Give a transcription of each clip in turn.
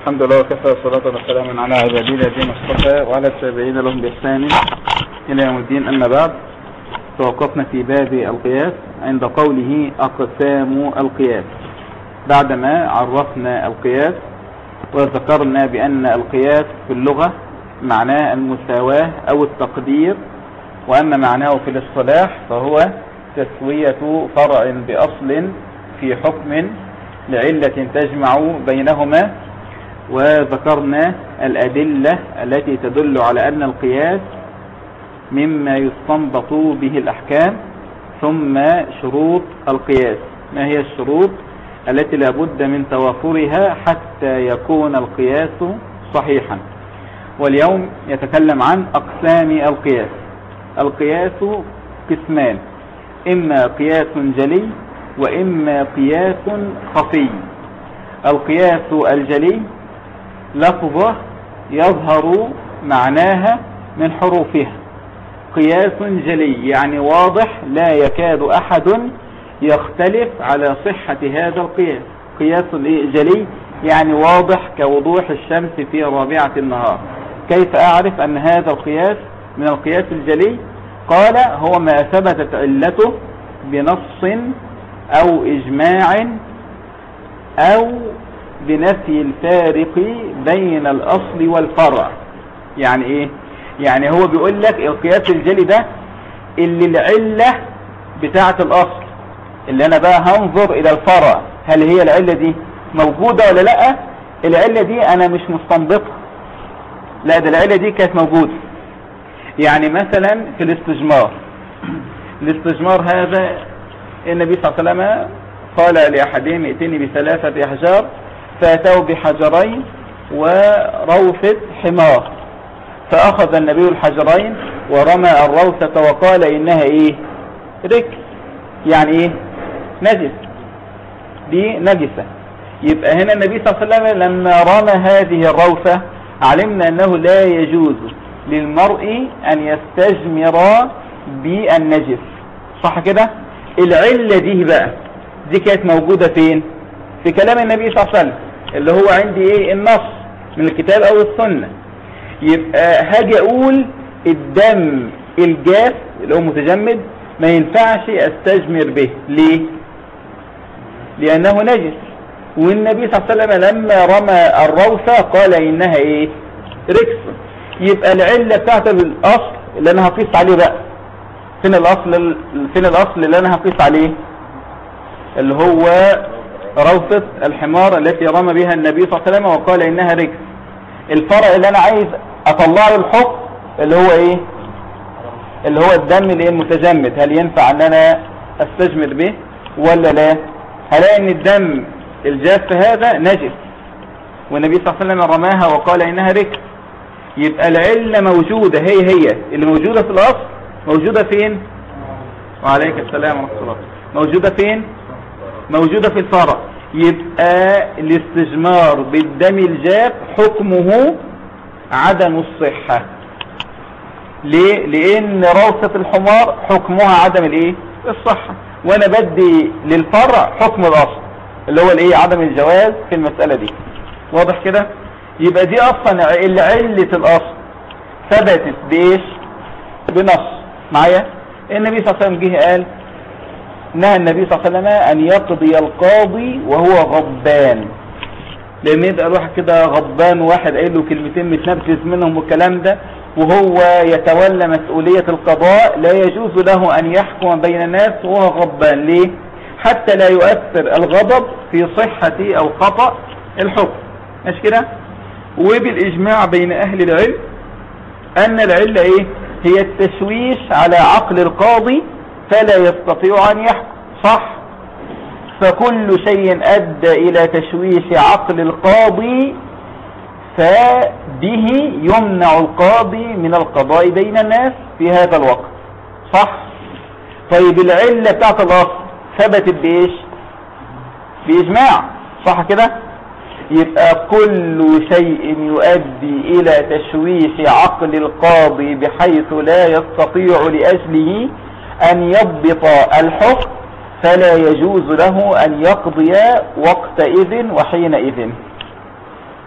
الحمد لله وكفى والصلاة والسلام على عبادي الذين اصطفى وعلى التابعين لهم بإحسان إلى يوم الدين. أما بعد توقفنا في باب القياس عند قوله أقسام القياس. بعدما عرفنا القياس وذكرنا بأن القياس في اللغة معناه المساواة أو التقدير وأما معناه في الاصطلاح فهو تسوية فرع بأصل في حكم لعلة تجمع بينهما وذكرنا الأدلة التي تدل على أن القياس مما يستنبط به الأحكام ثم شروط القياس. ما هي الشروط؟ التي لابد من توافرها حتى يكون القياس صحيحا. واليوم يتكلم عن أقسام القياس. القياس قسمان إما قياس جلي وإما قياس خفي. القياس الجلي لفظة يظهر معناها من حروفها. قياس جلي يعني واضح لا يكاد أحد يختلف على صحة هذا القياس. قياس جلي يعني واضح كوضوح الشمس في رابعة النهار. كيف أعرف أن هذا القياس من القياس الجلي؟ قال هو ما ثبتت علته بنص أو إجماع أو بنفي الفارق بين الأصل والفرع. يعني إيه؟ يعني هو بيقول لك القياس الجلي ده اللي العلة بتاعة الأصل. اللي أنا بقى هنظر إلى الفرع. هل هي العلة دي موجودة ولا لأ؟ العلة دي أنا مش مستنبطها. لا ده العلة دي كانت موجودة. يعني مثلا في الاستجمار. الاستجمار هذا النبي صلى الله عليه وسلم قال لأحدهم ائتني بثلاثة أحجار فأتوا بحجرين وروثة حمار. فأخذ النبي الحجرين ورمى الروثة وقال إنها إيه؟ رك. يعني إيه؟ نجس. دي نجسة. يبقى هنا النبي صلى الله عليه وسلم لما رمى هذه الروثة علمنا أنه لا يجوز للمرء أن يستجمر بالنجس. صح كده؟ العلة دي بقى دي كانت موجودة فين؟ في كلام النبي صلى الله عليه وسلم. اللي هو عندي إيه؟ النص من الكتاب أو السنة. يبقى هاجي أقول الدم الجاف اللي هو متجمد ما ينفعش أستجمر به. ليه؟ لأنه نجس. والنبي صلى الله عليه وسلم لما رمى الروثة قال إنها إيه؟ ركس. يبقى العلة بتاعت الأصل اللي أنا هقيس عليه بقى. فين الأصل فين الأصل اللي أنا هقيس عليه؟ اللي هو روثة الحمار التي رمى بها النبي صلى الله عليه وسلم وقال إنها ركس الفرع اللي أنا عايز اطلع له الحكم اللي هو إيه؟ اللي هو الدم اللي المتجمد هل ينفع إن أنا أستجمد به ولا لا؟ هلاقي إن الدم الجاف هذا نجس. والنبي صلى الله عليه وسلم رماها وقال إنها ركس يبقى العلة موجودة. هي هي. اللي موجودة في الأصل موجودة فين؟ وعليك السلام ورحمة الله. موجودة فين؟ موجودة في الفرع يبقى الاستجمار بالدم الجاف حكمه عدم الصحة. ليه؟ لأن روثة الحمار حكمها عدم الإيه؟ الصحة. وأنا بدي للفرع حكم الأصل اللي هو الإيه؟ عدم الجواز في المسألة دي. واضح كده؟ يبقى دي أصلا علة الأصل. ثبتت بإيش؟ بنص. معايا؟ النبي صلى الله عليه وسلم جه قال نهى النبي صلى الله عليه وسلم أن يقضي القاضي وهو غضبان. لأن يبقى الواحد كده غضبان وواحد قايل له كلمتين متنفذ منهم والكلام ده وهو يتولى مسؤولية القضاء لا يجوز له أن يحكم بين الناس وهو غضبان. ليه؟ حتى لا يؤثر الغضب في صحة أو خطأ الحكم. مش كده؟ وبالإجماع بين أهل العلم أن العلة إيه؟ هي التشويش على عقل القاضي فلا يستطيع أن يحكم. صح. فكل شيء أدى إلى تشويش عقل القاضي فبه يمنع القاضي من القضاء بين الناس في هذا الوقت. صح. طيب العلة بتاعت الاصل ثبتت بإيش؟ بإجماع. صح كده؟ يبقى كل شيء يؤدي إلى تشويش عقل القاضي بحيث لا يستطيع لأجله أن يضبط الحكم فلا يجوز له أن يقضي وقتئذ وحينئذ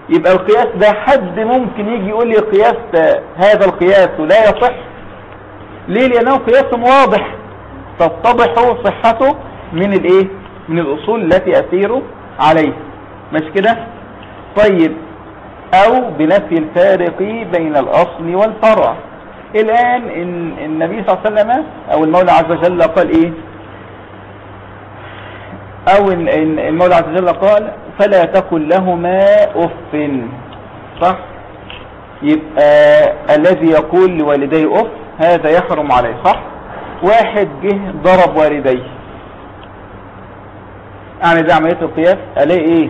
يبقى القياس ده حد ممكن يجي يقول لي قياس هذا القياس لا يصح. ليه؟ لأنه قياس واضح. تتضح صحته من الإيه؟ من الأصول التي أسير عليه. مش كده؟ طيب. أو بنفي الفارق بين الأصل والفرع. الآن إن النبي صلى الله عليه وسلم أو المولى عز وجل قال إيه؟ أو المولى عز وجل قال فلا تقل لهما أف. صح؟ يبقى الذي يقول لوالديه أف هذا يحرم عليه صح؟ واحد جه ضرب والديه. اعمل ده عملية القياس ألاقي إيه؟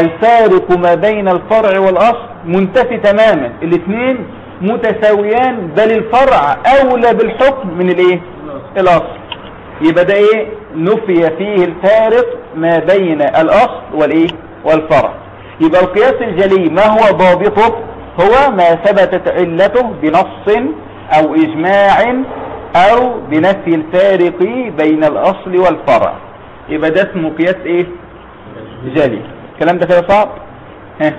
الفارق ما بين الفرع والأصل منتفي تماما. الاثنين متساويان بل الفرع أولى بالحكم من الإيه؟ الأصل. يبقى ده إيه؟ نفي فيه الفارق ما بين الأصل والإيه؟ والفرع. يبقى القياس الجلي ما هو ضابطه؟ هو ما ثبتت علته بنص أو إجماع أو بنفي الفارق بين الأصل والفرع. يبقى ده اسمه قياس إيه؟ جلي. الكلام ده كده صعب؟ ها.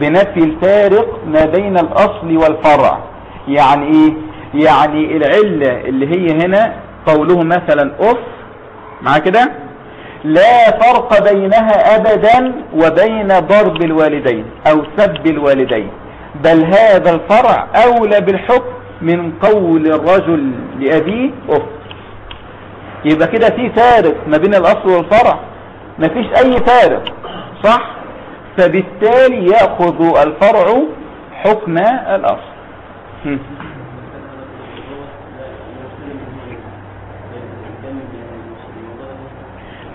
بنفي الفارق ما بين الأصل والفرع. يعني إيه؟ يعني العلة اللي هي هنا قوله مثلا أف مع كده؟ لا فرق بينها ابدا وبين ضرب الوالدين أو سب الوالدين. بل هذا الفرع أولى بالحكم من قول الرجل لأبيه أف. يبقى كده في فارق ما بين الأصل والفرع. مفيش أي فارق صح؟ فبالتالي يأخذ الفرع حكم الأصل.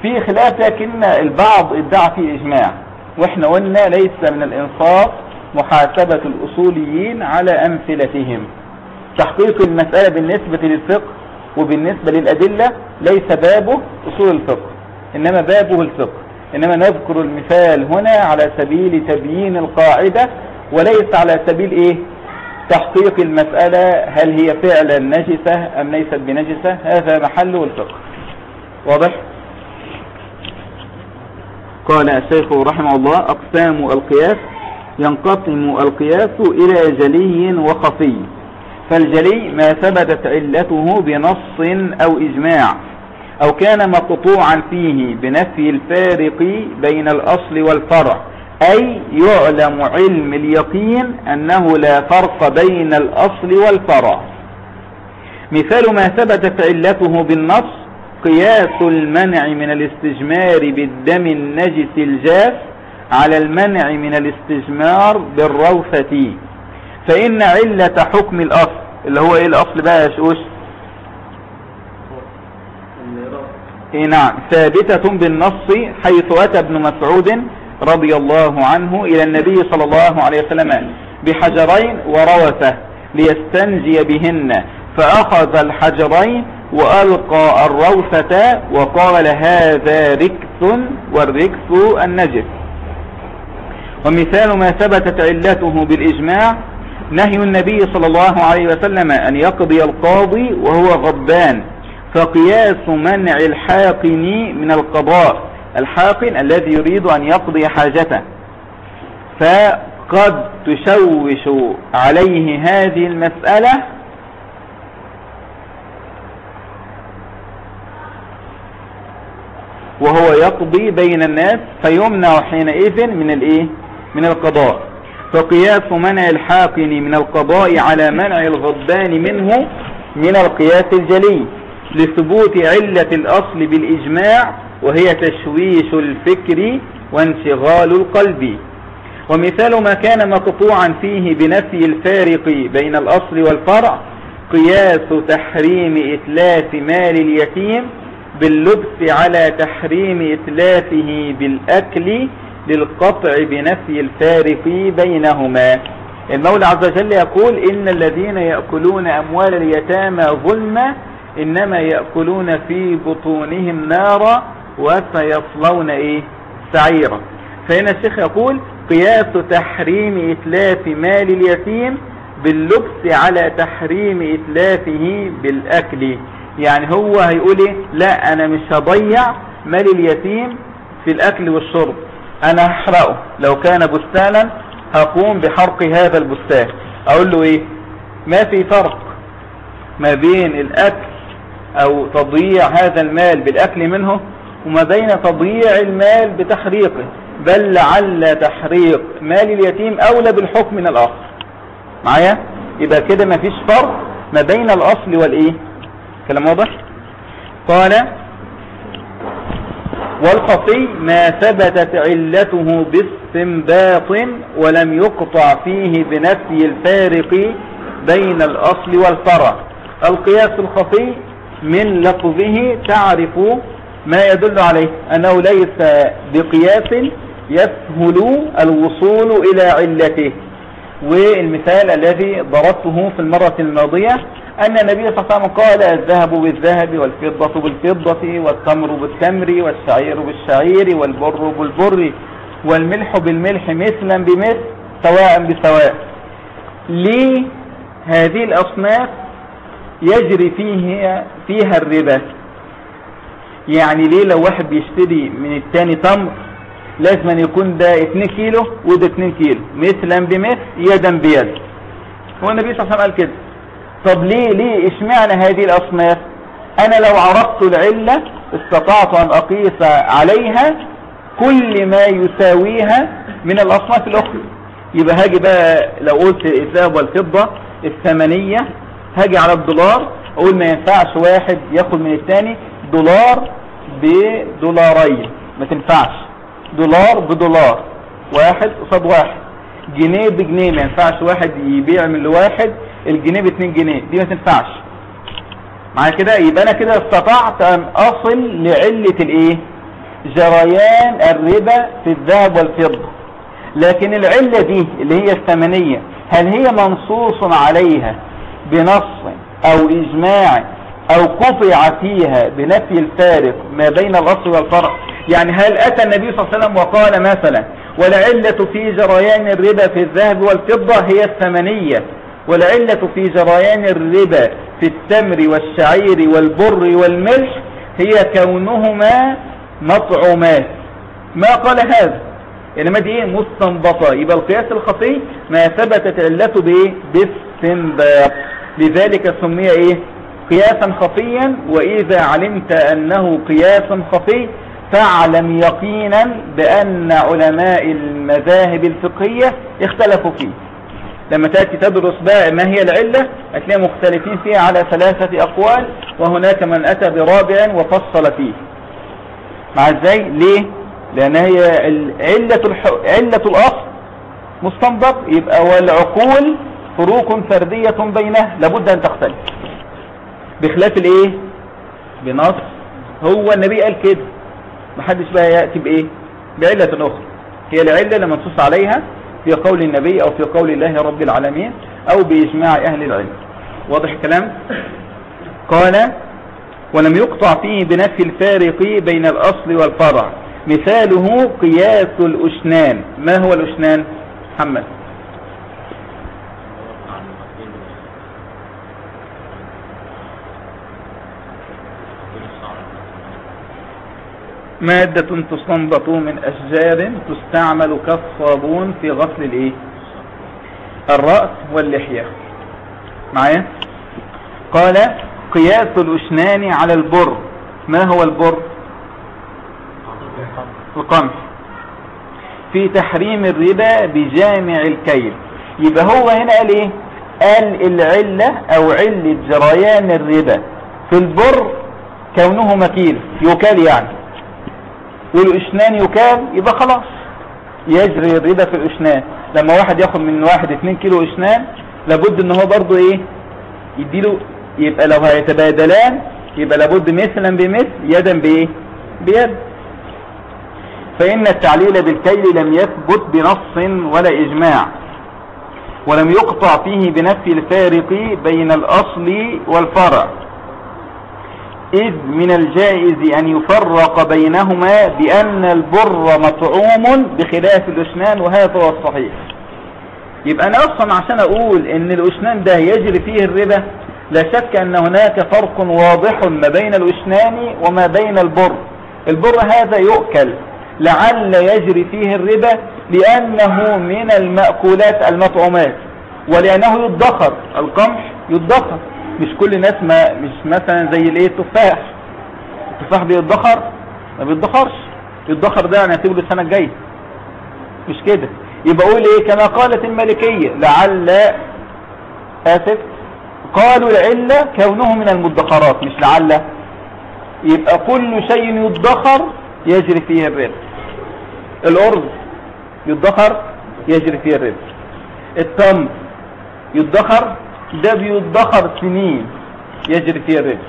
في خلاف لكن البعض ادعى فيه إجماع. وإحنا قلنا ليس من الإنصاف محاسبة الأصوليين على أمثلتهم. تحقيق المسألة بالنسبة للفقه وبالنسبة للأدلة ليس بابه أصول الفقه إنما بابه الفقه. إنما نذكر المثال هنا على سبيل تبيين القاعدة وليس على سبيل إيه؟ تحقيق المسألة هل هي فعلا نجسة أم ليست بنجسة. هذا محله الفقه. واضح؟ قال الشيخ رحمه الله أقسام القياس ينقسم القياس إلى جلي وخفي. فالجلي ما ثبتت علته بنص أو إجماع. أو كان مقطوعا فيه بنفي الفارق بين الأصل والفرع أي يعلم علم اليقين أنه لا فرق بين الأصل والفرع. مثال ما ثبتت علته بالنص قياس المنع من الاستجمار بالدم النجس الجاف على المنع من الاستجمار بالروثة. فإن علة حكم الأصل اللي هو إيه الأصل بقى يا شوش إيه نعم. ثابتة بالنص حيث أتى ابن مسعود رضي الله عنه إلى النبي صلى الله عليه وسلم بحجرين وروثة ليستنجي بهن. فأخذ الحجرين وألقى الروثة وقال هذا ركس والركس النجس. ومثال ما ثبتت علته بالإجماع نهي النبي صلى الله عليه وسلم أن يقضي القاضي وهو غضبان. فقياس منع الحاقن من القضاء. الحاقن الذي يريد أن يقضي حاجته. فقد تشوش عليه هذه المسألة وهو يقضي بين الناس فيمنع حينئذ من الإيه؟ من القضاء. فقياس منع الحاقن من القضاء على منع الغضبان منه من القياس الجلي. لثبوت علة الأصل بالإجماع وهي تشويش الفكر وانشغال القلب. ومثال ما كان مقطوعا فيه بنفي الفارق بين الأصل والفرع قياس تحريم إتلاف مال اليتيم باللبس على تحريم إتلافه بالأكل للقطع بنفي الفارق بينهما. المولى عز وجل يقول إن الذين يأكلون أموال اليتامى ظلما إنما يأكلون في بطونهم نارا وسيصلون إيه؟ سعيرا. فهنا الشيخ يقول قياس تحريم إتلاف مال اليتيم باللبس على تحريم إتلافه بالأكل. يعني هو هيقول إيه؟ لا أنا مش هضيع مال اليتيم في الأكل والشرب. أنا هحرقه. لو كان بستانا هقوم بحرق هذا البستان. أقول له إيه؟ ما في فرق ما بين الأكل أو تضييع هذا المال بالأكل منه وما بين تضييع المال بتحريقه بل لعل تحريق مال اليتيم أولى بالحكم من الآخر. معايا؟ يبقى كده ما فيش فرق ما بين الأصل والإيه؟ كلام واضح؟ قال والخفي ما ثبتت علته باستنباط ولم يقطع فيه بنفي الفارق بين الأصل والفرع. القياس الخفي من لفظه تعرف ما يدل عليه أنه ليس بقياس يسهل الوصول إلى علته. والمثال الذي ضربته في المرة الماضية أن النبي صلى الله عليه وسلم قال الذهب بالذهب والفضة بالفضة والتمر بالتمر والشعير بالشعير والبر بالبر والملح بالملح مثلا بمثل سواء بسواء. ليه هذه الأصناف يجري فيه فيها الربا. يعني ليه لو واحد بيشتري من التاني تمر لازم أن يكون ده 2 كيلو وده 2 كيلو مثلا بمثل يدا بيد. هو النبي صلى الله عليه وسلم قال كده. طب ليه ليه اشمعنى هذه الأصناف؟ أنا لو عرفت العلة استطعت أن أقيس عليها كل ما يساويها من الأصناف الأخرى. يبقى هاجي بقى لو قلت الذهب والفضة الثمنية هاجي على الدولار أقول ما ينفعش واحد ياخد من الثاني دولار بدولارين. ما تنفعش. دولار بدولار. واحد قصاد واحد. جنيه بجنيه. ما ينفعش واحد يبيع من لواحد. الجنيه باتنين جنيه. دي ما تنفعش. معايا كده؟ يبقى أنا كده استطعت أن أصل لعلة الإيه؟ جريان الربا في الذهب والفضة. لكن العلة دي اللي هي الثمنية هل هي منصوص عليها؟ بنص أو إجماع أو قطع فيها بنفي الفارق ما بين الأصل والفرع. يعني هل أتى النبي صلى الله عليه وسلم وقال مثلا والعلة في جريان الربا في الذهب والفضة هي الثمنية والعلة في جريان الربا في التمر والشعير والبر والملح هي كونهما مطعومات. ما قال هذا؟ انما دي إيه؟ مستنبطة. يبقى القياس الخفي ما ثبتت علته بايه باستنباط. لذلك سمي إيه؟ قياسا خفيا وإذا علمت أنه قياس خفي فاعلم يقينا بأن علماء المذاهب الفقهية اختلفوا فيه. لما تأتي تدرس بقى ما هي العلة هتلاقي مختلفين فيها على ثلاثة أقوال وهناك من أتى برابع وفصل فيه. مع إزاي ليه؟ لأن هي علة, الح... علة الأصل مستنبط يبقى والعقول فروق فردية بينها لابد أن تختلف. بخلاف الإيه؟ بنص. هو النبي قال كده. محدش بقى يأتي بإيه؟ بعلة أخرى. هي العلة اللي منصوص عليها في قول النبي أو في قول الله رب العالمين أو بإجماع أهل العلم. واضح الكلام؟ قال ولم يقطع فيه بنفي الفارق بين الأصل والفرع. مثاله قياس الاشنان ما هو الاشنان محمد. مادة تستنبط من أشجار تستعمل كالصابون في غسل الإيه؟ الرأس واللحية. معايا؟ قال قياس الأشنان على البر. ما هو البر؟ القمح. في تحريم الربا بجامع الكيل. يبقى هو هنا قال إيه؟ قال العلة أو علة جريان الربا. في البر كونه مكيل يكال يعني. والاشنان يكال يبقى خلاص. يجري الربا في الاشنان لما واحد ياخد من واحد اتنين كيلو اشنان لابد إن هو برضو إيه؟ يديله يبقى لو هيتبادلان يبقى لابد مثلا بمثل يدا بإيه؟ بيد. فإن التعليل بالكيل لم يثبت بنص ولا إجماع ولم يقطع فيه بنفي الفارق بين الأصل والفرع. إذ من الجائز أن يفرق بينهما بأن البر مطعوم بخلاف الأشنان وهذا هو الصحيح. يبقى أنا أصلا عشان أقول أن الأشنان ده يجري فيه الربا لا شك أن هناك فرق واضح ما بين الأشنان وما بين البر. البر هذا يؤكل لعل يجري فيه الربا لأنه من المأكولات المطعومات ولأنه يدخر القمح يدخر. مش كل الناس ما مش مثلا زي الإيه؟ التفاح. التفاح بيدخر ما بيدخرش يدخر ده يعني هتقول السنة الجاية. مش كده. يبقى أقول إيه؟ كما قالت الملكية لعل آسف قالوا العلة كونه من المدخرات مش لعل. يبقى كل شيء يدخر يجري فيه الربا الأرز يدخر يجري فيه الربا التمر يدخر ده بيدخر سنين يجري فيه الربا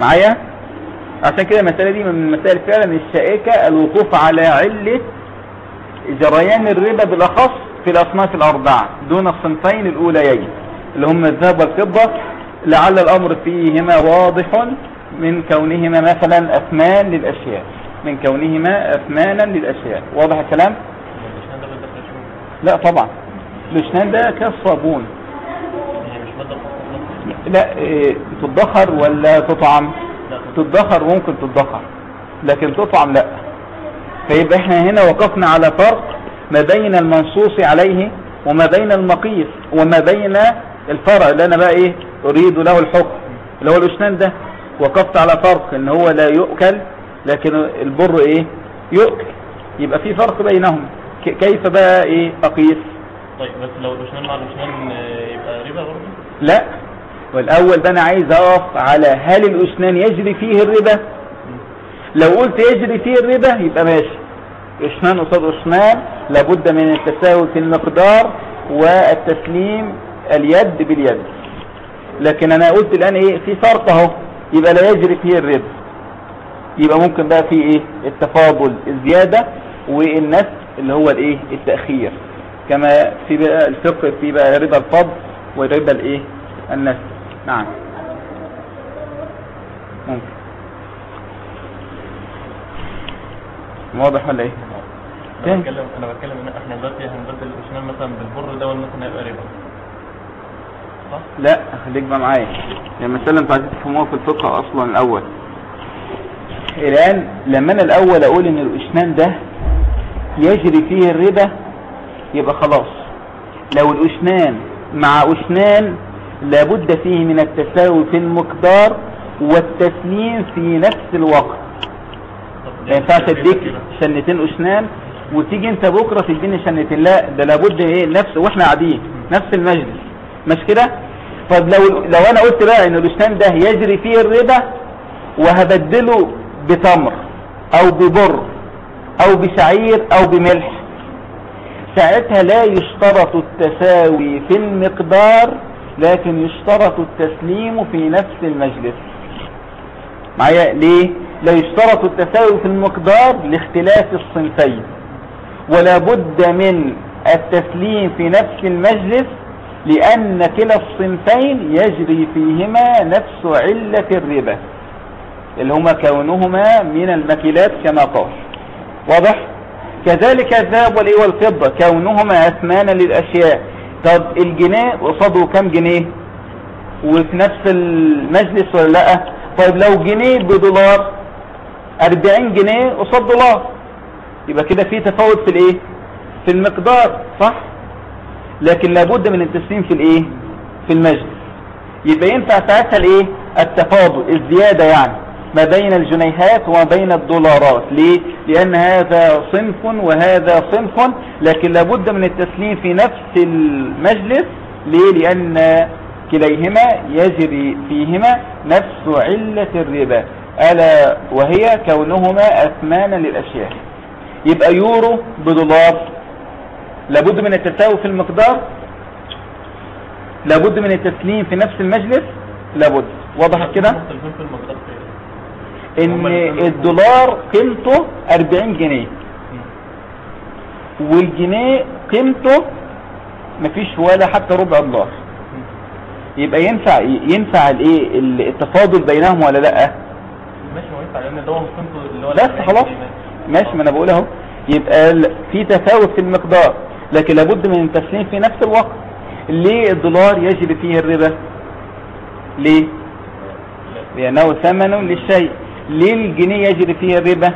معايا؟ عشان كده المسألة دي من المسائل فعلا الشائكة الوقوف على علة جريان الربا بالأخص في الأصناف الأربعة دون الصنفين الأوليين اللي هم الذهب والفضة. لعل الأمر فيهما واضح من كونهما مثلا أثمان للأشياء. من كونهما أثمانا للأشياء. واضح الكلام؟ لا طبعا. الاشنان ده كالصابون هي مش مادة خاصة لا إيه، تدخر ولا تطعم؟ تدخر ممكن تدخر لكن تطعم لا. فيبقى إحنا هنا وقفنا على فرق ما بين المنصوص عليه وما بين المقيس وما بين الفرع اللي أنا بقى إيه أريد له الحكم. اللي هو الاسنان ده وقفت على فرق إن هو لا يؤكل لكن البر إيه؟ يؤكل. يبقى في فرق بينهم. كيف بقى إيه أقيس؟ طيب بس لو الإشهاد مع الإشهاد آه، يبقى ربا برضه؟ لا. والأول ده أنا عايز أقف على هل الأسنان يجري فيه الربا؟ لو قلت يجري فيه الربا يبقى ماشي. أسنان قصاد أسنان لابد من التساوي في المقدار والتسليم اليد باليد. لكن أنا قلت الآن إيه؟ في فرق أهو. يبقى لا يجري فيه الربا. يبقى ممكن بقى في إيه؟ التفاضل الزيادة والنسب اللي هو الإيه؟ التأخير. كما في بقى الفقه في بقى ربا الفضل وربا الإيه؟ النسب نعم. ممكن. واضح ولا إيه؟ تاني. بتكلم أنا بتكلم إن إحنا دلوقتي هنبدل الإشهاد مثلا بالبر ده مثلا هيبقى ربا صح؟ لا خليك بقى معايا. يعني المسألة أنتوا عايزين تفهموها في الفقه أصلا الأول. الآن لما أنا الأول أقول إن الاشنان ده يجري فيه الربا يبقى خلاص. لو الاشنان مع اشنان لابد فيه من التساوي في المقدار والتسليم في نفس الوقت. ما ينفعش أديك. شنتين اشنان وتيجي أنت بكرة تديني شنتين. لا ده لابد إيه؟ نفس وإحنا قاعدين نفس المجلس. مش كده؟ طب لو لو أنا قلت بقى إن الاشنان ده يجري فيه الربا وهبدله بتمر أو ببر أو بشعير أو بملح ساعتها لا يشترط التساوي في المقدار لكن يشترط التسليم في نفس المجلس. معايا؟ ليه؟ لا يشترط التساوي في المقدار لاختلاف الصنفين. ولا بد من التسليم في نفس المجلس لأن كلا الصنفين يجري فيهما نفس علة الربا. اللي هما كونهما من المكيلات كما قال. واضح؟ كذلك الذهب والإيه والفضة كونهما أثمانا للأشياء. طب الجنيه قصاده كم جنيه؟ وفي نفس المجلس ولا لأ؟ طيب لو جنيه بدولار 40 جنيه قصاد دولار. يبقى كده في تفاوت في الإيه؟ في المقدار صح؟ لكن لابد من التسليم في الإيه؟ في المجلس. يبقى ينفع ساعتها الإيه؟ التفاضل الزيادة يعني. ما بين الجنيهات وما بين الدولارات. ليه؟ لأن هذا صنف وهذا صنف لكن لابد من التسليم في نفس المجلس. ليه؟ لأن كليهما يجري فيهما نفس علة الربا. ألا وهي كونهما أثمانا للأشياء. يبقى يورو بدولار. لابد من التساوي في المقدار. لابد من التسليم في نفس المجلس. لابد. وضحت كده مختلفين في المقدار في إيه؟ إن الدولار قيمته 40 جنيه. والجنيه قيمته مفيش ولا حتى ربع دولار. يبقى ينفع ينفع الإيه؟ التفاضل بينهم ولا لأ؟ ماشي هو ينفع لأن ده قيمته اللي هو بس خلاص. ماشي ما أنا بقول أهو. يبقى في تفاوت في المقدار لكن لابد من التسليم في نفس الوقت. ليه الدولار يجري فيه الربا؟ ليه؟ لأنه ثمن للشيء. ليه الجنيه يجري فيه الربا.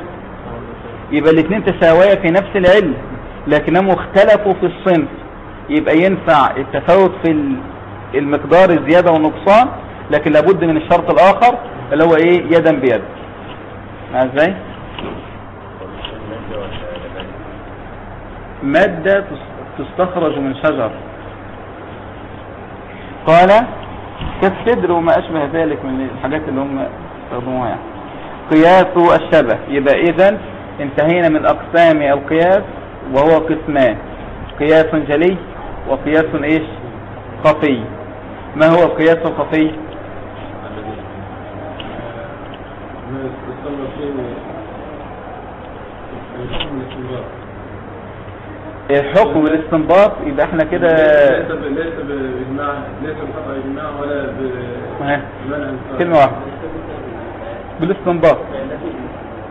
يبقى الاثنين تساويا في نفس العلة لكنهم اختلفوا في الصنف. يبقى ينفع التفاوت في ال- المقدار الزيادة والنقصان لكن لابد من الشرط الآخر اللي هو إيه؟ يدا بيد. إزاي؟ مادة تس- تستخرج من شجر. قال كالسدر وما أشبه ذلك من الحاجات اللي هم يستخدموها يعني. قياس الشبه يبقى إذا انتهينا من أقسام القياس وهو قسمان. قياس جلي وقياس إيش؟ خفي. ما هو القياس الخفي؟ الحكم بالاستنباط يبقى إحنا كده ليس بإجماع ليس إجماع ولا بمنع. كلمة واحدة. بالاستنباط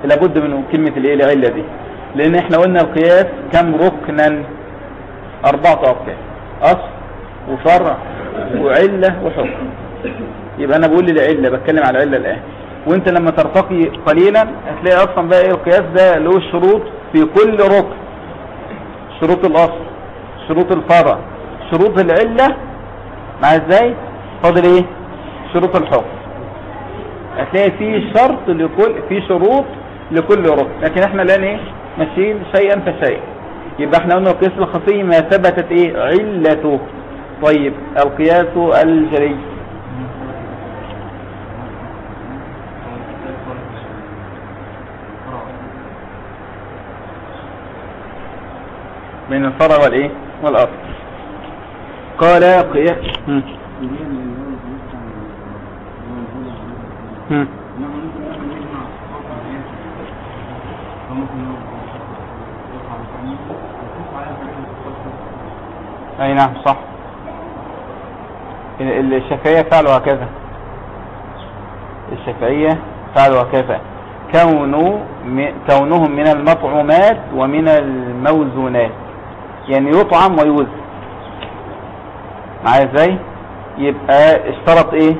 لابد من كلمة الايه العلة دي لأن إحنا قلنا القياس كم ركنا. أربعة اركان أصل وفرع وعلة وحكم. يبقى أنا بقول العلة بتكلم على العلة الآن. وأنت لما ترتقي قليلا هتلاقي أصلا بقى إيه القياس ده له شروط في كل ركن. شروط الأصل شروط الفرع شروط العلة. مع إزاي؟ فاضل إيه؟ شروط الحكم. هتلاقي في شرط لكل في شروط لكل ركن. لكن إحنا الان إيه ماشيين شيئا فشيئا. يبقى إحنا قلنا القياس الخفي ما ثبتت إيه؟ علته طيب القياس الجلي بين الفرع والإيه؟ والاصل قال قياس أي نعم صح. ال- الشافعية فعلوا هكذا الشافعية فعلوا هكذا كونوا كونهم من المطعومات ومن الموزونات. يعني يطعم ويوزن معايا إزاي؟ يبقى اشترط إيه؟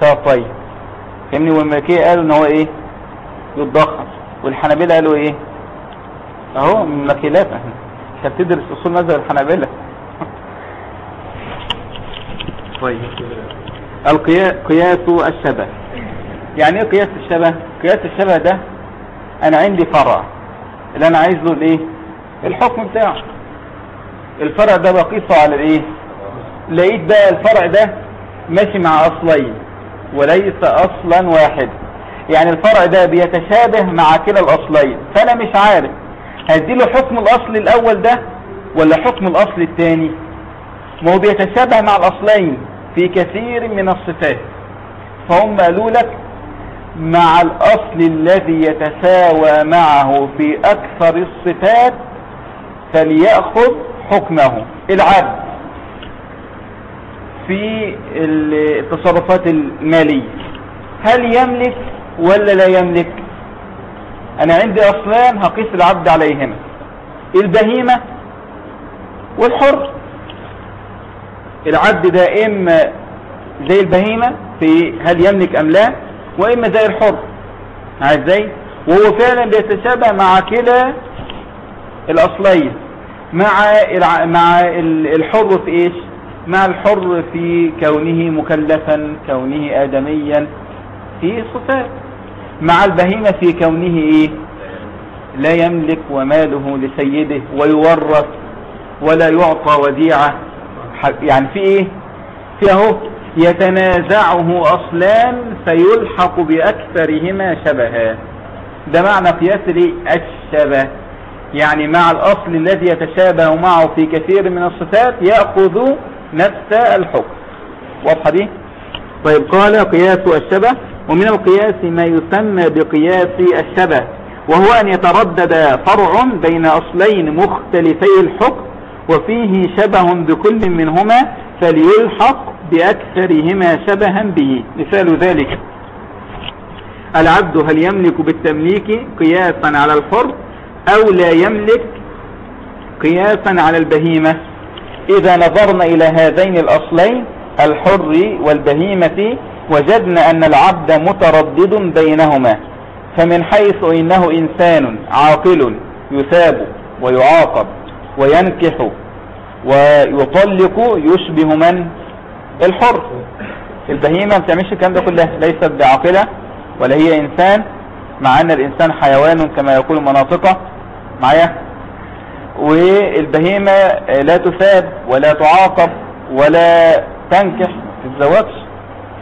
شرطين. فاهمني والملكية قالوا إن هو إيه؟ يتضخم. والحنابلة قالوا إيه؟ أهو من المكيلات إحنا. انت بتدرس أصول مذهب الحنابلة. طيب. القياس قياس الشبه. يعني إيه قياس الشبه؟ قياس الشبه ده أنا عندي فرع. اللي أنا عايز له الإيه؟ الحكم بتاعه. الفرع ده بقيسه على الإيه؟ لقيت بقى الفرع ده ماشي مع أصلين. وليس أصلا واحد. يعني الفرع ده بيتشابه مع كلا الأصلين. فأنا مش عارف هديله حكم الأصل الأول ده ولا حكم الأصل الثاني؟ ما هو بيتشابه مع الأصلين في كثير من الصفات. فهم قالوا لك مع الأصل الذي يتساوى معه في أكثر الصفات فليأخذ حكمه. العبد في التصرفات المالية. هل يملك ولا لا يملك؟ أنا عندي اصلان هقيس العبد عليهما. البهيمة والحر. العبد ده إما زي البهيمة في هل يملك أم لا وإما زي الحر. إزاي؟ وهو فعلا بيتشابه مع كلا الاصلين مع. مع ال- الحر في إيش؟ مع الحر في كونه مكلفا كونه ادميا في صفات مع البهيمة في كونه إيه؟ لا يملك وماله لسيده ويورث ولا يعطى وديعة. يعني في إيه؟ في أهو يتنازعه أصلان فيلحق بأكثرهما شبها. ده معنى قياس الشبه يعني مع الأصل الذي يتشابه معه في كثير من الصفات يأخذ نفس الحكم. واضحة دي؟ طيب قال قياس الشبه ومن القياس ما يسمى بقياس الشبه وهو أن يتردد فرع بين أصلين مختلفي الحكم وفيه شبه بكل منهما فليلحق بأكثرهما شبها به. مثال ذلك العبد هل يملك بالتمليك قياسا على الحر أو لا يملك قياسا على البهيمة؟ إذا نظرنا إلى هذين الأصلين الحر والبهيمة وجدنا أن العبد متردد بينهما. فمن حيث إنه إنسان عاقل يثاب ويعاقب وينكح ويطلق يشبه من؟ الحر. البهيمة ما بتعملش الكلام ده كله ليست بعاقلة ولا هي إنسان. مع أن الإنسان حيوان كما يقول المناطقة. معايا؟ والبهيمة لا تثاب ولا تعاقب ولا تنكح تتزوجش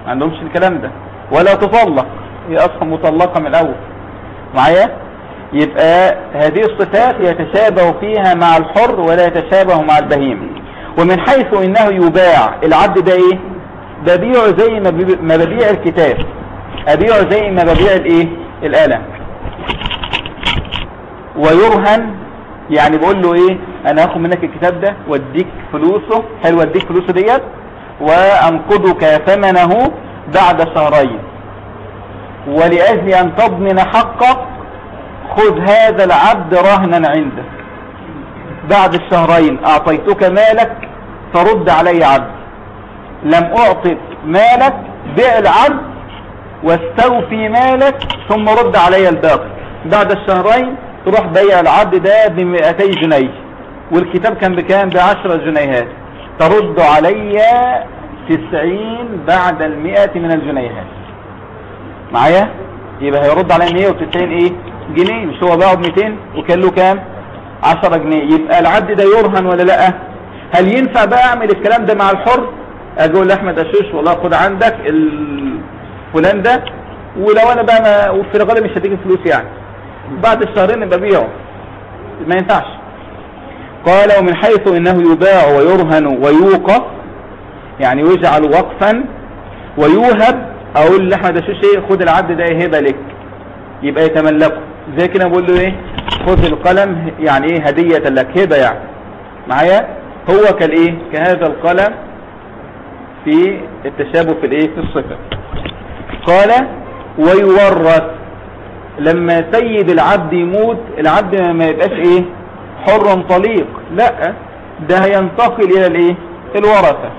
ما عندهمش الكلام ده. ولا تطلق. هي أصلا مطلقة من الأول. معايا؟ يبقى هذه الصفات يتشابه فيها مع الحر ولا يتشابه مع البهيم ومن حيث إنه يباع العبد ده إيه؟ ببيع زي ما ببيع- الكتاب. أبيع زي ما ببيع الإيه؟ القلم ويرهن يعني بقول له إيه أنا هاخد منك الكتاب ده وأديك فلوسه. حلو اديك فلوسه ديت؟ وانقذك ثمنه بعد شهرين. ولأجل أن تضمن حقك خذ هذا العبد رهنا عندك بعد الشهرين أعطيتك مالك فرد علي عبد. لم أعطك مالك بيع العبد واستوفي مالك ثم رد علي الباقي. بعد الشهرين تروح بيع العبد ده بمئتي جنيه والكتاب كان بكام؟ بعشرة جنيهات. ترد علي تسعين بعد المئة من الجنيهات. معايا؟ يبقى هيرد على 190 إيه؟ جنيه مش هو باعه ب 200 وكان له كام؟ 10 جنيه. يبقى العبد ده يرهن ولا لأ؟ هل ينفع بقى أعمل الكلام ده مع الحر؟ أقول لاحمد أشوش والله خد عندك ال- فلان ده ولو أنا بقى ما وفي الغالب مش هتيجي فلوس يعني. بعد الشهرين يبقى بيعه ما ينفعش. قال ومن حيث إنه يباع ويرهن ويوقف يعني يجعل وقفا ويوهب أقول لأحمد إيه خد العبد ده هبة لك. يبقى يتملكه. زي كده بقول له إيه؟ خذ القلم يعني إيه؟ هدية لك. هبة يعني. معايا؟ هو كالإيه؟ كهذا القلم في التشابه في الإيه؟ في الصفة. قال ويورث لما سيد العبد يموت العبد ما يبقاش إيه؟ حر طليق. لا ده هينتقل إلى الإيه؟ الورثة.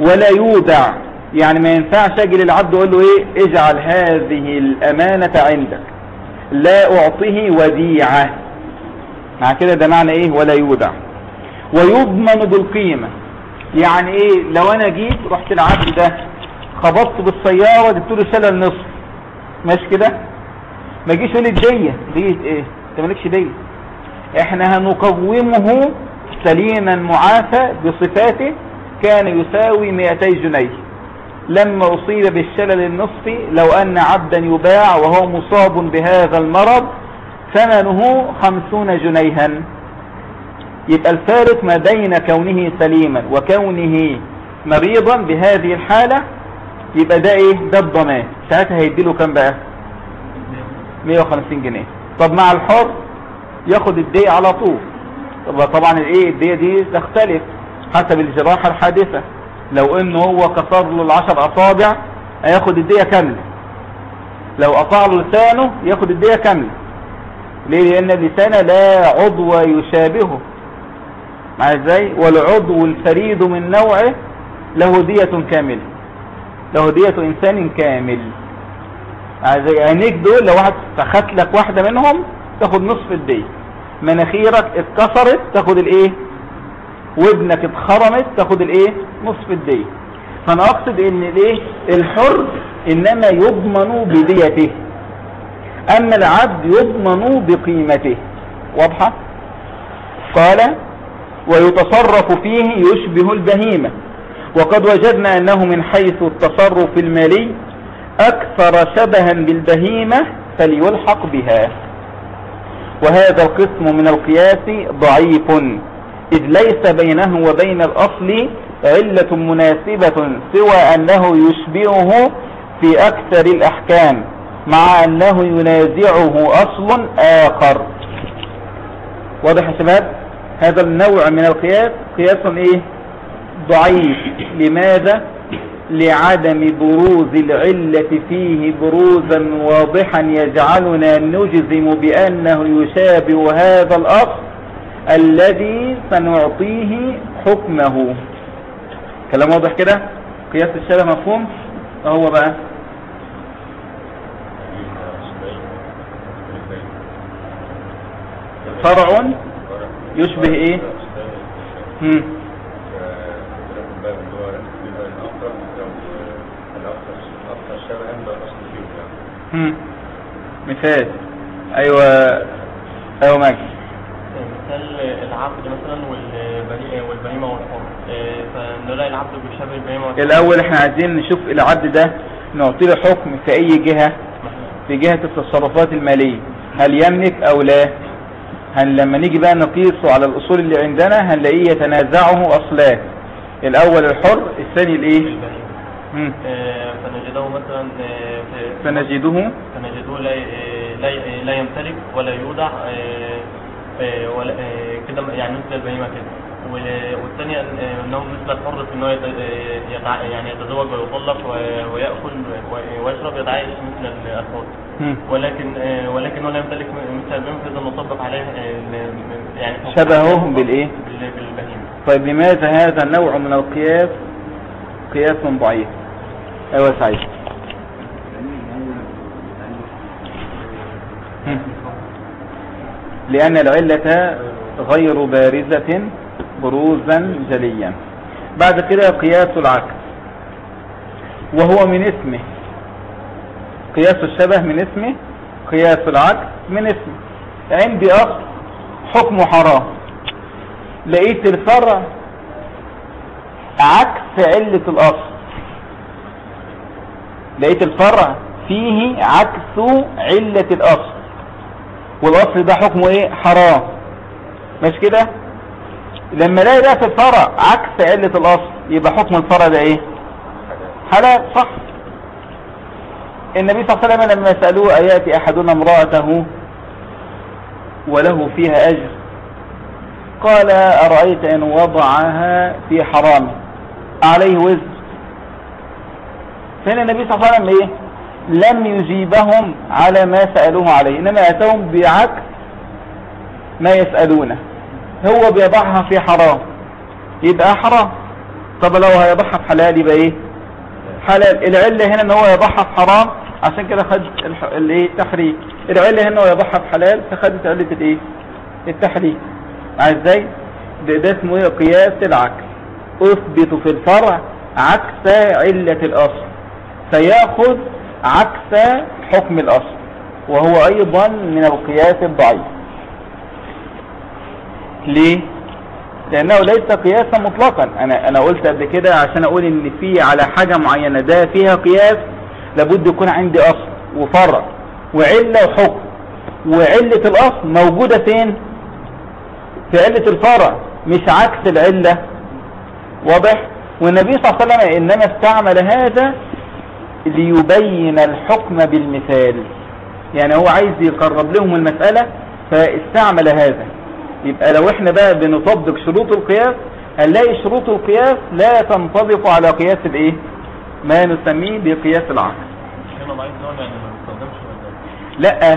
ولا يودع. يعني ما ينفعش أجي للعبد وأقول له إيه؟ اجعل هذه الأمانة عندك. لا اعطيه وديعة. مع كده ده معنى إيه؟ ولا يودع. ويضمن بالقيمة يعني إيه؟ لو أنا جيت رحت العبد ده خبطت بالسيارة جبت له شلل نصف. ماشي كده؟ ما جيش يقول لي الدية دية إيه؟ أنت مالكش دية إحنا هنقومه سليما معافى بصفاته كان يساوي 200 جنيه. لما أصيب بالشلل النصفي لو أن عبدا يباع وهو مصاب بهذا المرض ثمنه خمسون جنيها. يبقى الفارق ما بين كونه سليما وكونه مريضا بهذه الحالة يبقى ده إيه؟ ده الضمان. ساعتها هيديله كام بقى؟ 150 جنيه. طب مع الحر ياخد الدية على طول. طب طبعا الإيه؟ الدية دي تختلف حسب الجراحة الحادثة. لو إنه هو كسر له العشر أصابع هياخد الدية كاملة لو قطع له لسانه ياخد الدية كاملة ليه؟ لأن اللسان لا عضو يشابهه. مع إزاي؟ والعضو الفريد من نوعه له دية كاملة له دية إنسان كامل. عينيك دول لو واحد فخت لك واحدة منهم تاخد نصف الدية. مناخيرك اتكسرت تاخد الإيه؟ ودنك اتخرمت تاخد الإيه؟ نصف الدية. فأنا أقصد إن الإيه؟ الحر إنما يضمن بديته. اما العبد يضمن بقيمته. واضحة؟ قال ويتصرف فيه يشبه البهيمة. وقد وجدنا أنه من حيث التصرف المالي أكثر شبها بالبهيمة فليلحق بها. وهذا القسم من القياس ضعيف إذ ليس بينه وبين الأصل علة مناسبة سوى أنه يشبهه في أكثر الأحكام مع أنه ينازعه أصل آخر. واضح يا شباب؟ هذا النوع من القياس قياس إيه؟ ضعيف. لماذا؟ لعدم بروز العلة فيه بروزا واضحا يجعلنا نجزم بأنه يشابه هذا الأخ الذي سنعطيه حكمه. كلام واضح كده؟ قياس الشبه مفهوم؟ هو بقى. فرع يشبه إيه؟ هم. هم. مثال. أيوه. أيوه ماجد. مثال العبد مثلا والبني- والبهيمة والحر آه، فنلاقي العبد بيشبه البهيمة والحر الأول إحنا عايزين نشوف العبد ده نعطي له حكم في أي جهة. في جهة التصرفات المالية. هل يملك أو لا؟ هل لما نيجي بقى نقيسه على الأصول اللي عندنا هنلاقيه يتنازعه اصلان الأول الحر الثاني الإيه. آه، فنجده مثلا آه، فنجده. فنجده لا آه، لا لا يمتلك ولا يودع آه، آه، ولا آه، كده يعني مثل البهيمة كده. والثانية آه، إنه مثل الحر في انه آه، يعني يتزوج ويطلق ويأكل ويشرب يتعايش مثل الحر. ولكن آه، ولكنه لا يمتلك مثل البهيمة فإذا نطبق عليه آه، يعني شبهه بالإيه؟ بال- بالبهيمة. طيب لماذا هذا النوع من القياس قياس ضعيف؟ أيوه سعيد. لأن العلة غير بارزة بروزا جليا. بعد كده قياس العكس. وهو من اسمه. قياس الشبه من اسمه قياس العكس من اسمه. عندي أصل حكمه حرام. لقيت الفرع عكس علة الأصل. لقيت الفرع فيه عكس علة الأصل. والأصل ده حكمه إيه؟ حرام. مش كده؟ لما ألاقي بقى في الفرع عكس علة الأصل يبقى حكم الفرع ده إيه؟ حلال. صح. النبي صلى الله عليه وسلم لما سألوه أيأتي أحدنا امرأته وله فيها أجر؟ قال أرأيت إن وضعها في حرام. عليه وزر فهنا النبي صلى الله عليه وسلم إيه؟ لم يجيبهم على ما سألوه عليه. إنما أتوهم بعكس ما يسألونه. هو بيضعها في حرام. يبقى حرام. طب لو هيضعها في حلال يبقى إيه؟ حلال. العلة هنا إن هو يضعها في حرام عشان كده خد الإيه؟ التحريم العلة هنا هو يضعها في حلال فخدت علة الإيه؟ التحريم عايز إزاي ده, ده اسمه إيه؟ قياس العكس. أثبت في الفرع عكس علة الأصل. فياخذ عكس حكم الأصل وهو أيضا من القياس الضعيف. ليه؟ لأنه ليس قياسا مطلقا. أنا أنا قلت قبل كده عشان أقول إن في على حاجة معينة ده فيها قياس لابد يكون عندي أصل وفرع وعلة وحكم. وعلة الأصل موجودة فين؟ في علة الفرع مش عكس العلة. واضح؟ والنبي صلى الله عليه وسلم إنما استعمل هذا ليبين الحكم بالمثال. يعني هو عايز يقرب لهم المسألة فاستعمل هذا. يبقى لو إحنا بقى بنطبق شروط القياس هنلاقي شروط القياس لا تنطبق على قياس الإيه؟ ما نسميه بقياس العقل. لا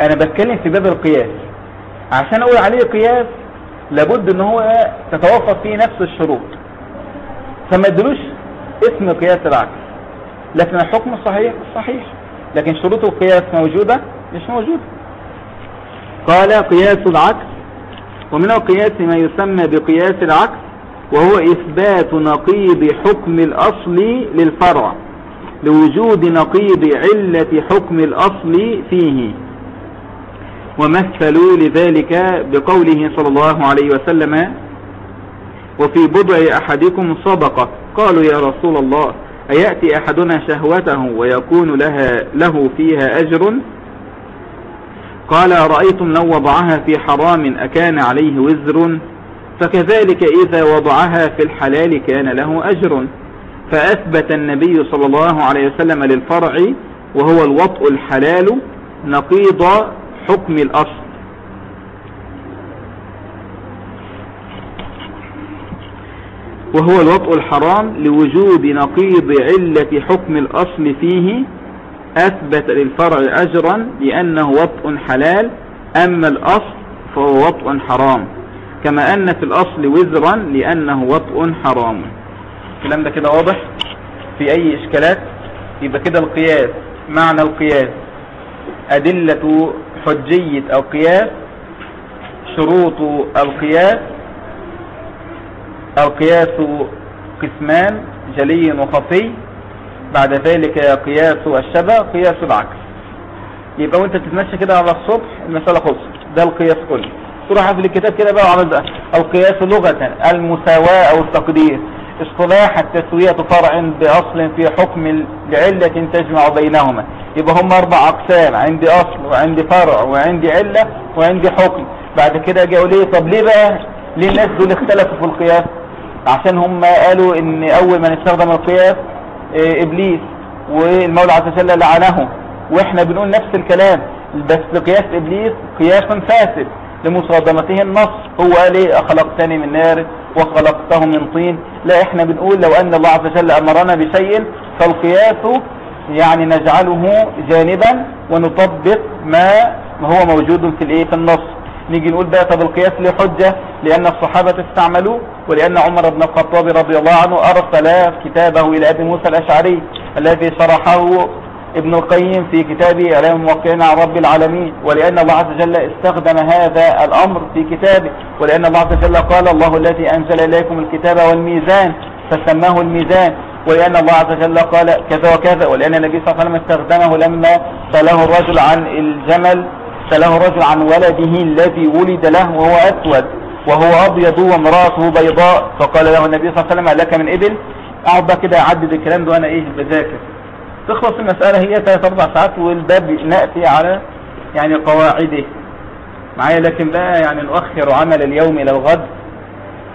أنا بتكلم في باب القياس. عشان أقول عليه قياس لابد إن هو تتوفر فيه نفس الشروط. فما ادلوش اسم قياس العكس لكن الحكم صحيح صحيح. لكن شروط القياس موجودة؟ مش موجودة. قال قياس العكس. ومن القياس ما يسمى بقياس العكس وهو إثبات نقيض حكم الأصل للفرع لوجود نقيض علة حكم الأصل فيه. ومثلوا لذلك بقوله صلى الله عليه وسلم وفي بضع أحدكم صدقة. قالوا يا رسول الله أيأتي أحدنا شهوته ويكون لها له فيها أجر؟ قال أرأيتم لو وضعها في حرام أكان عليه وزر؟ فكذلك إذا وضعها في الحلال كان له أجر. فأثبت النبي صلى الله عليه وسلم للفرع وهو الوطء الحلال نقيض حكم الأصل. وهو الوطء الحرام لوجود نقيض علة حكم الأصل فيه أثبت للفرع أجرا لأنه وطء حلال. أما الأصل فهو وطء حرام كما أن في الأصل وزرا لأنه وطء حرام. الكلام ده كده واضح؟ في أي إشكالات؟ يبقى كده القياس معنى القياس أدلة حجية أو قياس شروط القياس القياس قسمان جلي وخفي. بعد ذلك قياس الشبه قياس العكس. يبقى وانت تتمشى كده على الصبح المسألة خلصت. ده القياس كله. تروح في الكتاب كده بقى وعمل بقى القياس لغة المساواة أو التقدير. اصطلاح التسوية فرع بأصل في حكم لعلة تجمع بينهما. يبقى هم أربع أقسام عندي أصل وعندي فرع وعندي علة وعندي حكم. بعد كده جاءوا ليه؟ طب ليه بقى ليه الناس دول اختلفوا في القياس؟ عشان هم قالوا إن أول من استخدم القياس آه إبليس والمولى عز وجل لعنه وإحنا بنقول نفس الكلام بس قياس إبليس قياس فاسد لمصادمته النص. هو قال إيه؟ خلقتني من نار وخلقته من طين. لا إحنا بنقول لو أن الله عز وجل أمرنا بشيء فالقياس يعني نجعله جانبا ونطبق ما هو موجود في الإيه؟ في النص. نيجي نقول بقى طب القياس له حجة لأن الصحابة استعملوه ولأن عمر بن الخطاب رضي الله عنه أرسل كتابه إلى أبي موسى الأشعري الذي شرحه ابن القيم في كتابه اعلام الموقعين عن رب العالمين. ولأن الله عز وجل استخدم هذا الأمر في كتابه. ولأن الله عز وجل قال الله الذي أنزل إليكم الكتاب والميزان فسماه الميزان. ولأن الله عز وجل قال كذا وكذا. ولأن النبي صلى الله عليه وسلم استخدمه لما سأله الرجل عن الجمل سأله الرجل عن ولده الذي ولد له وهو أسود وهو أبيض وامرأته بيضاء. فقال له النبي صلى الله عليه وسلم لك من إبل؟ أقعد بقى كده أعدد الكلام ده وأنا إيه بذاكر. تخلص المسألة هي ثلاث أربع ساعات والباب نأتي على يعني قواعده. معايا لكن بقى يعني نؤخر عمل اليوم إلى الغد.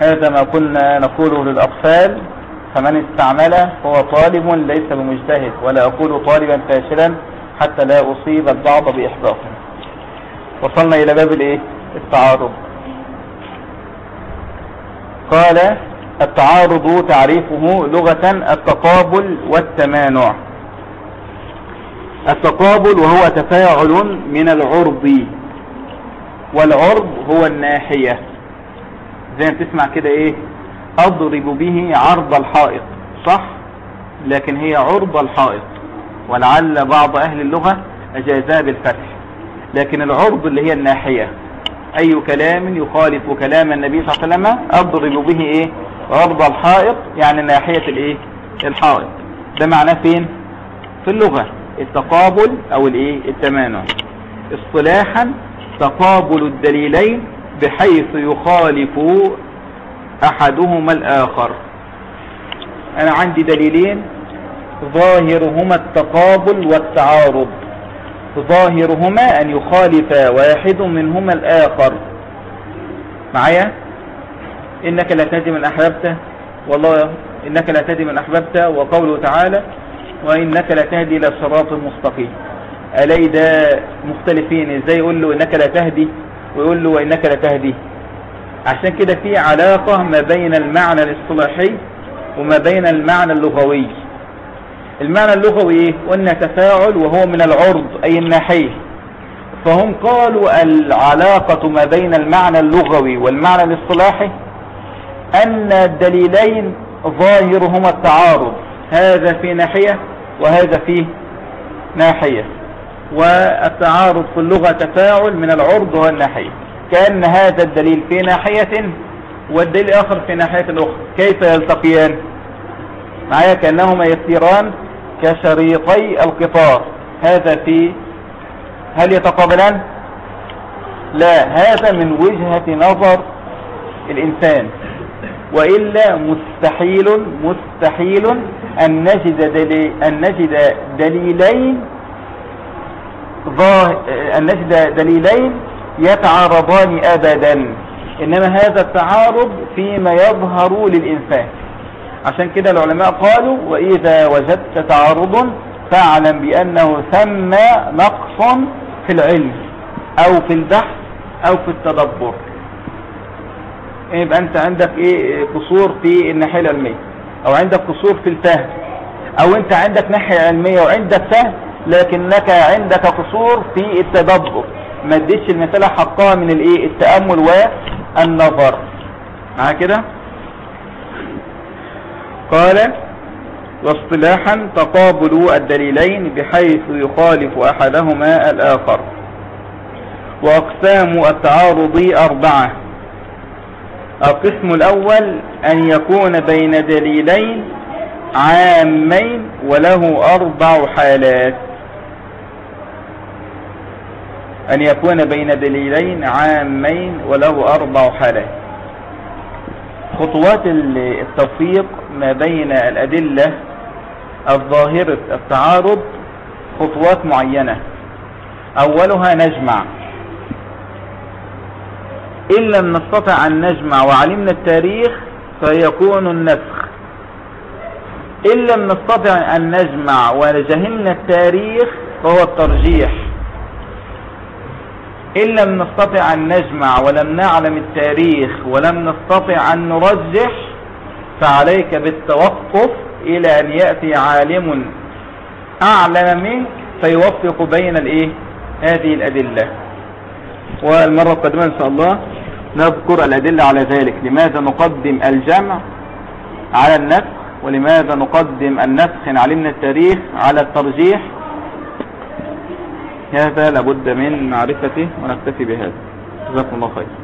هذا ما كنا نقوله للأطفال فمن استعمله هو طالب ليس بمجتهد ولا أقول طالبا فاشلا حتى لا أصيب البعض بإحباطه. وصلنا إلى باب الإيه؟ التعارض. قال التعارض تعريفه لغة التقابل والتمانع. التقابل وهو تفاعل من العرض والعرض هو الناحية. زي ما تسمع كده إيه؟ أضرب به عرض الحائط صح؟ لكن هي عرض الحائط ولعل بعض أهل اللغة اجازها بالفتح. لكن العرض اللي هي الناحية. أي كلام يخالف كلام النبي صلى الله عليه وسلم أضرب به إيه؟ عرض الحائط يعني ناحية الإيه؟ الحائط. ده معناه فين؟ في اللغة التقابل أو الإيه؟ التمانع. اصطلاحا تقابل الدليلين بحيث يخالف أحدهما الآخر. أنا عندي دليلين ظاهرهما التقابل والتعارض. ظاهرهما أن يخالف واحد منهما الآخر. معايا؟ إنك لا تهدي من احببته والله إنك لا تهدي من احببته وقوله تعالى وإنك لتهدي إلى صراط مستقيم. ألاقي ده مختلفين؟ إزاي يقول له إنك لا تهدي ويقول له وإنك لا تهدي؟ عشان كده في علاقة ما بين المعنى الاصطلاحي وما بين المعنى اللغوي. المعنى اللغوي إيه قلنا تفاعل وهو من العرض أي الناحية فهم قالوا العلاقة ما بين المعنى اللغوي والمعنى الاصطلاحي أن الدليلين ظاهرهما التعارض. هذا في ناحية وهذا فيه ناحية. والتعارض في اللغة تفاعل من العرض والناحية. كأن هذا الدليل في ناحية والدليل الآخر في ناحية الأخرى. كيف يلتقيان؟ معايا كأنهما يسيران كشريطي القطار. هذا في هل يتقابلان؟ لا هذا من وجهة نظر الإنسان. وإلا مستحيل مستحيل أن نجد, دلي أن نجد دليلين أن نجد دليلين يتعارضان أبدا. إنما هذا التعارض فيما يظهر للإنسان. عشان كده العلماء قالوا وإذا وجدت تعارض فاعلم بأنه ثم نقص في العلم أو في البحث أو في التدبر. يبقى أنت عندك إيه؟ قصور في الناحية العلمية أو عندك قصور في الفهم أو أنت عندك ناحية علمية وعندك فهم لكنك عندك قصور في التدبر. ما اديتش المسألة حقها من الإيه؟ التأمل والنظر. مع كده؟ قال واصطلاحا تقابل الدليلين بحيث يخالف أحدهما الآخر. وأقسام التعارض أربعة. القسم الأول أن يكون بين دليلين عامين وله أربع حالات. أن يكون بين دليلين عامين وله أربع حالات. خطوات التوفيق ما بين الأدلة الظاهرة التعارض خطوات معينة. أولها نجمع. إن لم نستطع أن نجمع وعلمنا التاريخ فيكون النسخ. إن لم نستطع أن نجمع وجهلنا التاريخ فهو الترجيح. إن لم نستطع أن نجمع ولم نعلم التاريخ ولم نستطع أن نرجح فعليك بالتوقف إلى أن يأتي عالم أعلم منك فيوفق بين الإيه؟ هذه الأدلة. والمرة القادمة إن شاء الله نذكر الأدلة على ذلك. لماذا نقدم الجمع على النسخ ولماذا نقدم النسخ إن علمنا التاريخ على الترجيح؟ هذا لابد من معرفته ونكتفي بهذا. جزاكم الله خير.